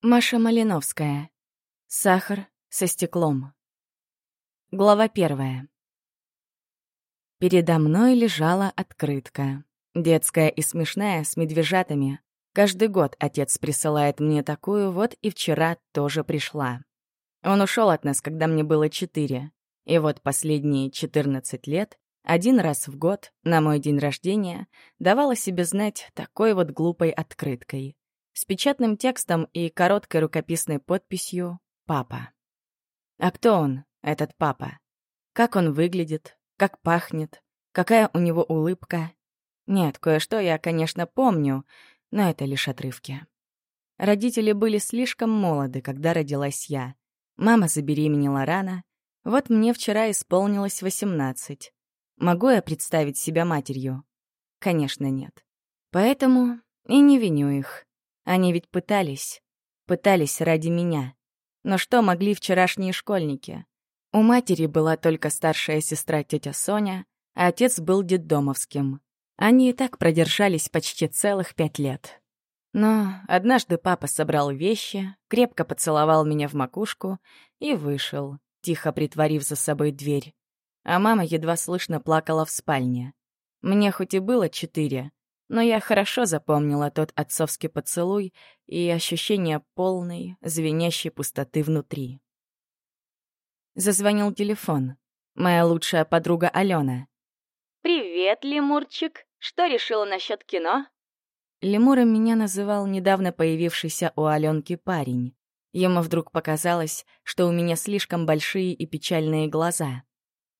Маша Малиновская. Сахар со стеклом. Глава первая. Передо мной лежала открытка. Детская и смешная, с медвежатами. Каждый год отец присылает мне такую, вот и вчера тоже пришла. Он ушел от нас, когда мне было четыре. И вот последние четырнадцать лет, один раз в год, на мой день рождения, давала себе знать такой вот глупой открыткой с печатным текстом и короткой рукописной подписью «Папа». А кто он, этот папа? Как он выглядит? Как пахнет? Какая у него улыбка? Нет, кое-что я, конечно, помню, но это лишь отрывки. Родители были слишком молоды, когда родилась я. Мама забеременела рано. Вот мне вчера исполнилось 18. Могу я представить себя матерью? Конечно, нет. Поэтому и не виню их. Они ведь пытались. Пытались ради меня. Но что могли вчерашние школьники? У матери была только старшая сестра тетя Соня, а отец был детдомовским. Они и так продержались почти целых пять лет. Но однажды папа собрал вещи, крепко поцеловал меня в макушку и вышел, тихо притворив за собой дверь. А мама едва слышно плакала в спальне. Мне хоть и было четыре, но я хорошо запомнила тот отцовский поцелуй и ощущение полной, звенящей пустоты внутри. Зазвонил телефон. Моя лучшая подруга Алена. «Привет, лемурчик. Что решила насчет кино?» Лемуром меня называл недавно появившийся у Аленки парень. Ему вдруг показалось, что у меня слишком большие и печальные глаза.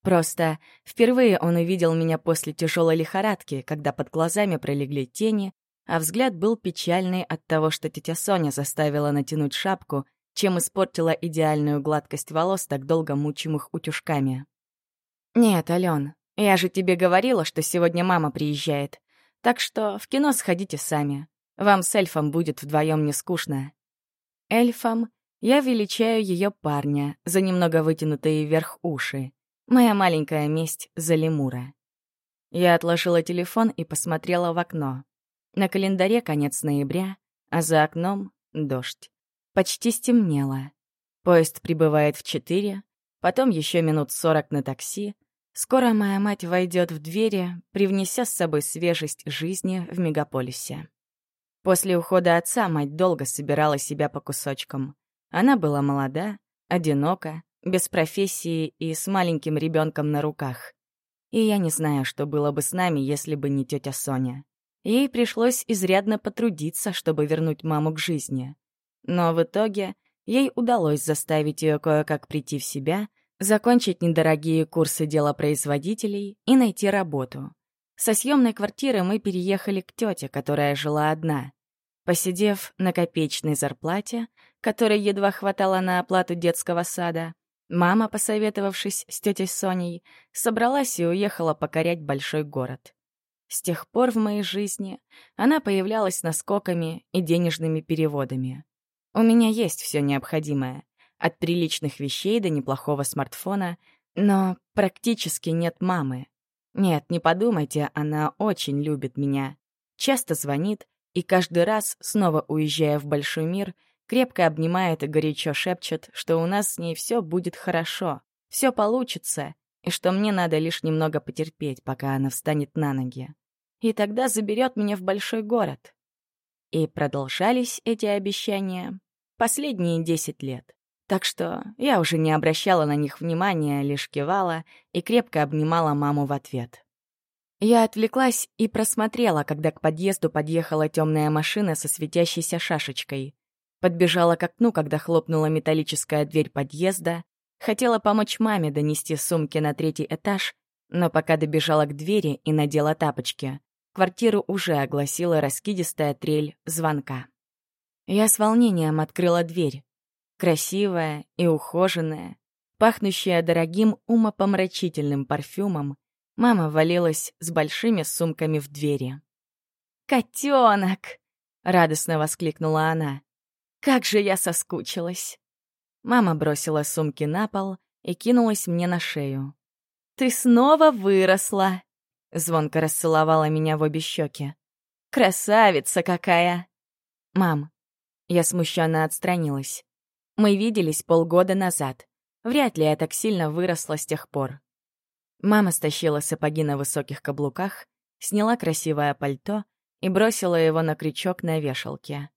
Просто впервые он увидел меня после тяжелой лихорадки, когда под глазами пролегли тени, а взгляд был печальный от того, что тетя Соня заставила натянуть шапку, чем испортила идеальную гладкость волос, так долго мучимых утюжками. «Нет, Ален, я же тебе говорила, что сегодня мама приезжает. Так что в кино сходите сами. Вам с эльфом будет вдвоем не скучно». Эльфом я величаю ее парня за немного вытянутые вверх уши. Моя маленькая месть за лемура. Я отложила телефон и посмотрела в окно. На календаре конец ноября, а за окном — дождь. Почти стемнело. Поезд прибывает в четыре, потом еще минут сорок на такси. Скоро моя мать войдет в двери, привнеся с собой свежесть жизни в мегаполисе. После ухода отца мать долго собирала себя по кусочкам. Она была молода, одинока, без профессии и с маленьким ребенком на руках. И я не знаю, что было бы с нами, если бы не тетя Соня. Ей пришлось изрядно потрудиться, чтобы вернуть маму к жизни. Но в итоге ей удалось заставить ее кое-как прийти в себя, закончить недорогие курсы делопроизводителей и найти работу. Со съемной квартиры мы переехали к тете, которая жила одна. Посидев на копеечной зарплате, которой едва хватало на оплату детского сада, Мама, посоветовавшись с тетей Соней, собралась и уехала покорять большой город. С тех пор в моей жизни она появлялась наскоками и денежными переводами. У меня есть все необходимое, от приличных вещей до неплохого смартфона, но практически нет мамы. Нет, не подумайте, она очень любит меня. Часто звонит, и каждый раз, снова уезжая в большой мир, крепко обнимает и горячо шепчет, что у нас с ней все будет хорошо, все получится, и что мне надо лишь немного потерпеть, пока она встанет на ноги. И тогда заберет меня в большой город. И продолжались эти обещания последние десять лет. Так что я уже не обращала на них внимания, лишь кивала и крепко обнимала маму в ответ. Я отвлеклась и просмотрела, когда к подъезду подъехала темная машина со светящейся шашечкой. Подбежала к окну, когда хлопнула металлическая дверь подъезда. Хотела помочь маме донести сумки на третий этаж, но пока добежала к двери и надела тапочки, квартиру уже огласила раскидистая трель звонка. Я с волнением открыла дверь. Красивая и ухоженная, пахнущая дорогим умопомрачительным парфюмом, мама валилась с большими сумками в двери. «Котенок!» — радостно воскликнула она. Как же я соскучилась. Мама бросила сумки на пол и кинулась мне на шею. «Ты снова выросла!» Звонко расцеловала меня в обе щеки. «Красавица какая!» «Мам, Я смущенно отстранилась. Мы виделись полгода назад. Вряд ли я так сильно выросла с тех пор. Мама стащила сапоги на высоких каблуках, сняла красивое пальто и бросила его на крючок на вешалке.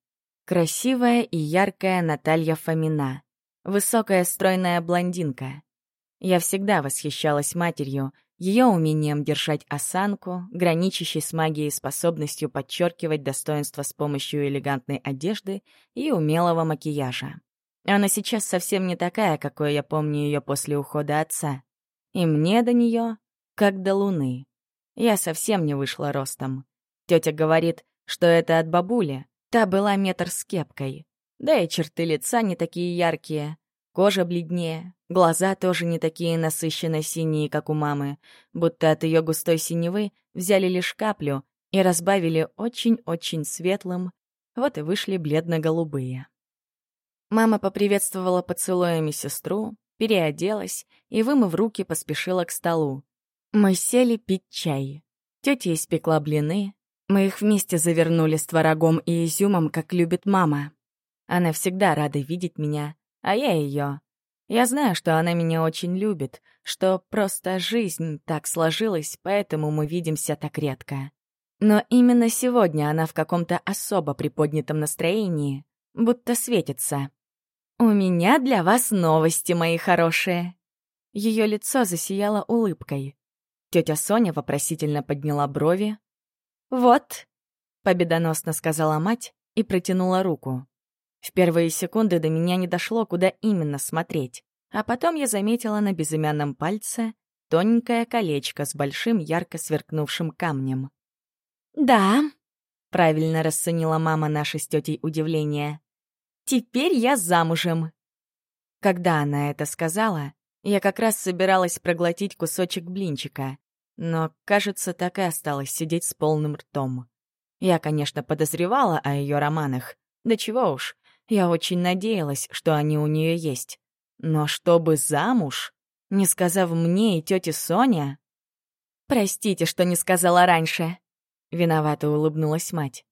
Красивая и яркая Наталья Фомина. Высокая стройная блондинка. Я всегда восхищалась матерью, ее умением держать осанку, граничащей с магией способностью подчеркивать достоинство с помощью элегантной одежды и умелого макияжа. Она сейчас совсем не такая, какой я помню ее после ухода отца. И мне до нее, как до луны. Я совсем не вышла ростом. Тетя говорит, что это от бабули. Та была метр с кепкой. Да и черты лица не такие яркие. Кожа бледнее, глаза тоже не такие насыщенно синие, как у мамы, будто от ее густой синевы взяли лишь каплю и разбавили очень-очень светлым, вот и вышли бледно-голубые. Мама поприветствовала поцелуями сестру, переоделась и, вымыв руки, поспешила к столу. Мы сели пить чай. Тетя испекла блины. Мы их вместе завернули с творогом и изюмом, как любит мама. Она всегда рада видеть меня, а я ее. Я знаю, что она меня очень любит, что просто жизнь так сложилась, поэтому мы видимся так редко. Но именно сегодня она в каком-то особо приподнятом настроении, будто светится. «У меня для вас новости, мои хорошие!» Ее лицо засияло улыбкой. Тетя Соня вопросительно подняла брови. «Вот», — победоносно сказала мать и протянула руку. В первые секунды до меня не дошло, куда именно смотреть, а потом я заметила на безымянном пальце тоненькое колечко с большим ярко сверкнувшим камнем. «Да», — правильно расценила мама наше с тетей удивление. Теперь я замужем». Когда она это сказала, я как раз собиралась проглотить кусочек блинчика, но, кажется, так и осталось сидеть с полным ртом. Я, конечно, подозревала о ее романах. Да чего уж, я очень надеялась, что они у нее есть. Но чтобы замуж, не сказав мне и тете Соня... «Простите, что не сказала раньше», — виновато улыбнулась мать.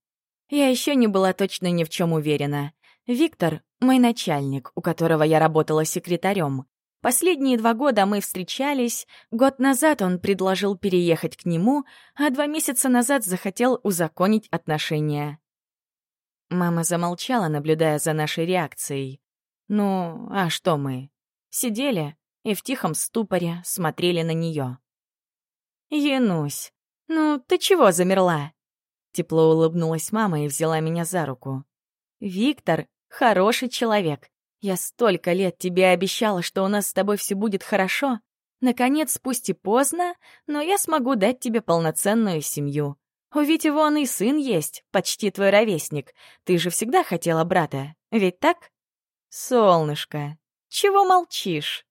Я еще не была точно ни в чем уверена. Виктор — мой начальник, у которого я работала секретарем. Последние два года мы встречались, год назад он предложил переехать к нему, а два месяца назад захотел узаконить отношения. Мама замолчала, наблюдая за нашей реакцией. Ну, а что мы? Сидели и в тихом ступоре смотрели на нее. «Янусь, ну ты чего замерла?» Тепло улыбнулась мама и взяла меня за руку. «Виктор Хороший человек. Я столько лет тебе обещала, что у нас с тобой все будет хорошо. Наконец, пусть и поздно, но я смогу дать тебе полноценную семью. У Вити вон и сын есть, почти твой ровесник. Ты же всегда хотела брата, ведь так? Солнышко, чего молчишь?